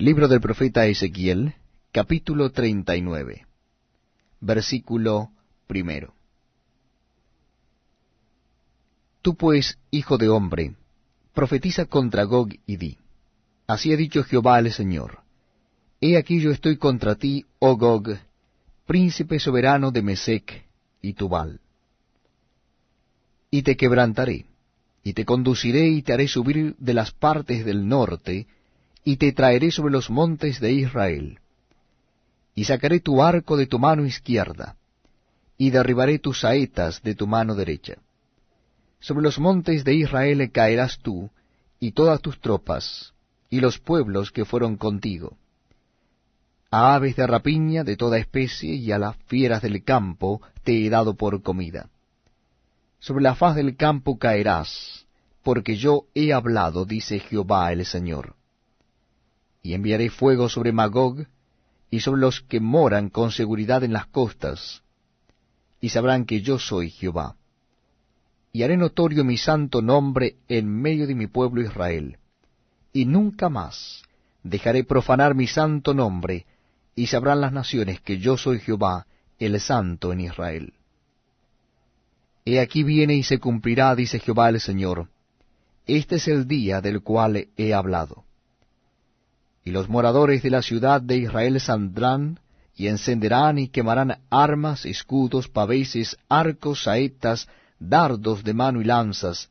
Libro del profeta Ezequiel, capítulo 39, versículo primero. Tú pues, hijo de hombre, profetiza contra Gog y di, Así ha dicho Jehová el Señor, He aquí yo estoy contra ti, oh Gog, príncipe soberano de Mesec y Tubal. Y te quebrantaré, y te conduciré y te haré subir de las partes del norte, y te traeré sobre los montes de Israel. Y sacaré tu arco de tu mano izquierda, y derribaré tus saetas de tu mano derecha. Sobre los montes de Israel caerás tú, y todas tus tropas, y los pueblos que fueron contigo. A aves de rapiña de toda especie y a las fieras del campo te he dado por comida. Sobre la faz del campo caerás, porque yo he hablado, dice Jehová el Señor y enviaré fuego sobre Magog y sobre los que moran con seguridad en las costas, y sabrán que yo soy Jehová. Y haré notorio mi santo nombre en medio de mi pueblo Israel, y nunca más dejaré profanar mi santo nombre, y sabrán las naciones que yo soy Jehová, el santo en Israel. He aquí viene y se cumplirá, dice Jehová el Señor. Este es el día del cual he hablado y los moradores de la ciudad de Israel saldrán, y encenderán y quemarán armas, escudos, paveses, arcos, saetas, dardos de mano y lanzas,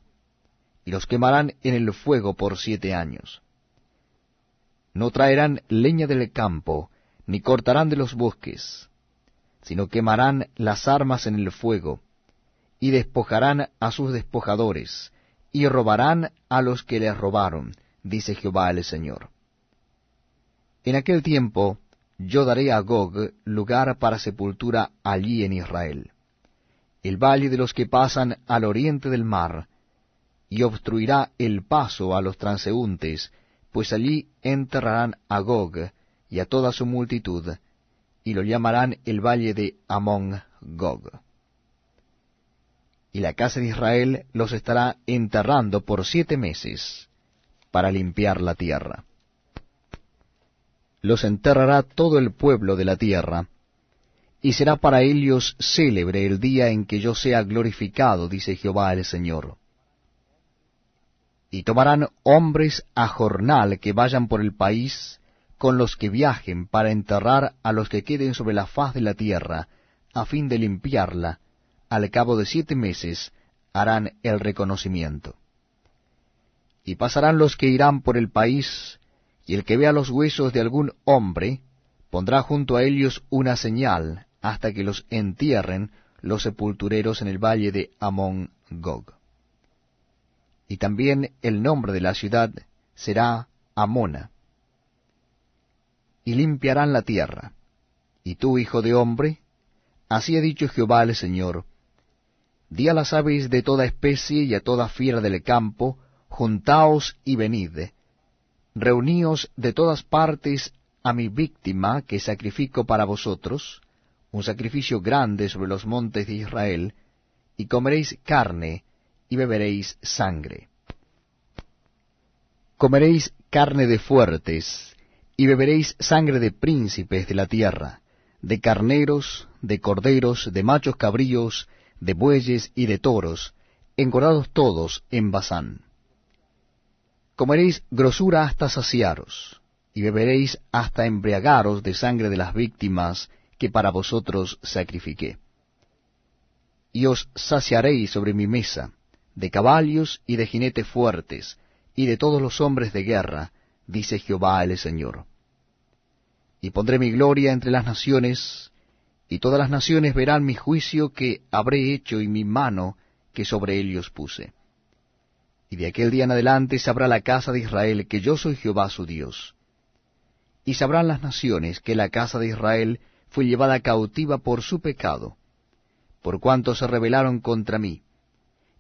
y los quemarán en el fuego por siete años. No traerán leña del campo, ni cortarán de los bosques, sino quemarán las armas en el fuego, y despojarán a sus despojadores, y robarán a los que les robaron, dice Jehová el Señor. En aquel tiempo yo daré a Gog lugar para sepultura allí en Israel, el valle de los que pasan al oriente del mar, y obstruirá el paso a los transeúntes, pues allí enterrarán a Gog y a toda su multitud, y lo llamarán el valle de Amón Gog. Y la casa de Israel los estará enterrando por siete meses, para limpiar la tierra los enterrará todo el pueblo de la tierra, y será para ellos célebre el día en que yo sea glorificado, dice Jehová el Señor. Y tomarán hombres a jornal que vayan por el país con los que viajen para enterrar a los que queden sobre la faz de la tierra, a fin de limpiarla, al cabo de siete meses harán el reconocimiento. Y pasarán los que irán por el país y el que vea los huesos de algún hombre pondrá junto a ellos una señal hasta que los entierren los sepultureros en el valle de Amón Gog. Y también el nombre de la ciudad será Amona. Y limpiarán la tierra. Y tú, hijo de hombre, así ha dicho Jehová el Señor, di a las aves de toda especie y a toda fiera del campo, juntaos y venid, Reuníos de todas partes a mi víctima que sacrifico para vosotros, un sacrificio grande sobre los montes de Israel, y comeréis carne y beberéis sangre. Comeréis carne de fuertes, y beberéis sangre de príncipes de la tierra, de carneros, de corderos, de machos cabríos, de bueyes y de toros, engordados todos en Basán comeréis grosura hasta saciaros, y beberéis hasta embriagaros de sangre de las víctimas que para vosotros sacrifiqué. Y os saciaréis sobre mi mesa, de caballos y de jinetes fuertes, y de todos los hombres de guerra, dice Jehová el Señor. Y pondré mi gloria entre las naciones, y todas las naciones verán mi juicio que habré hecho y mi mano que sobre ellos puse y de aquel día en adelante sabrá la casa de Israel que yo soy Jehová su Dios. Y sabrán las naciones que la casa de Israel fue llevada cautiva por su pecado, por cuanto se rebelaron contra mí.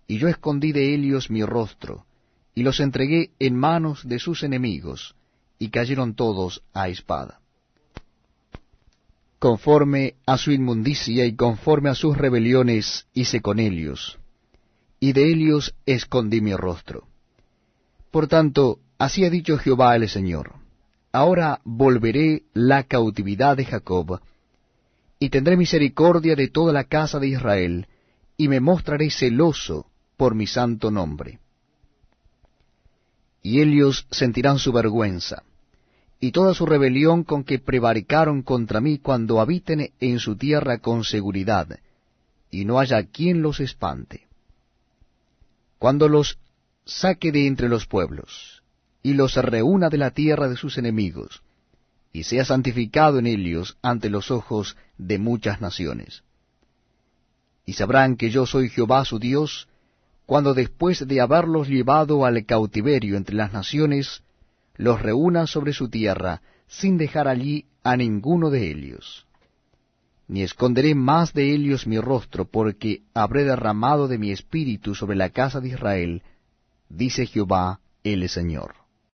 Y yo escondí de ellos mi rostro, y los entregué en manos de sus enemigos, y cayeron todos a espada. Conforme a su inmundicia y conforme a sus rebeliones hice con ellos, y de ellos escondí mi rostro. Por tanto, así ha dicho Jehová el Señor, ahora volveré la cautividad de Jacob, y tendré misericordia de toda la casa de Israel, y me mostraré celoso por mi santo nombre. Y ellos sentirán su vergüenza, y toda su rebelión con que prevaricaron contra mí cuando habiten en su tierra con seguridad, y no haya quien los espante. Cuando los saque de entre los pueblos, y los reúna de la tierra de sus enemigos, y sea santificado en ellos ante los ojos de muchas naciones. Y sabrán que yo soy Jehová su Dios, cuando después de haberlos llevado al cautiverio entre las naciones, los reúna sobre su tierra, sin dejar allí a ninguno de ellos. Ni esconderé más de ellos mi rostro, porque habré derramado de mi espíritu sobre la casa de Israel, dice Jehová el Señor.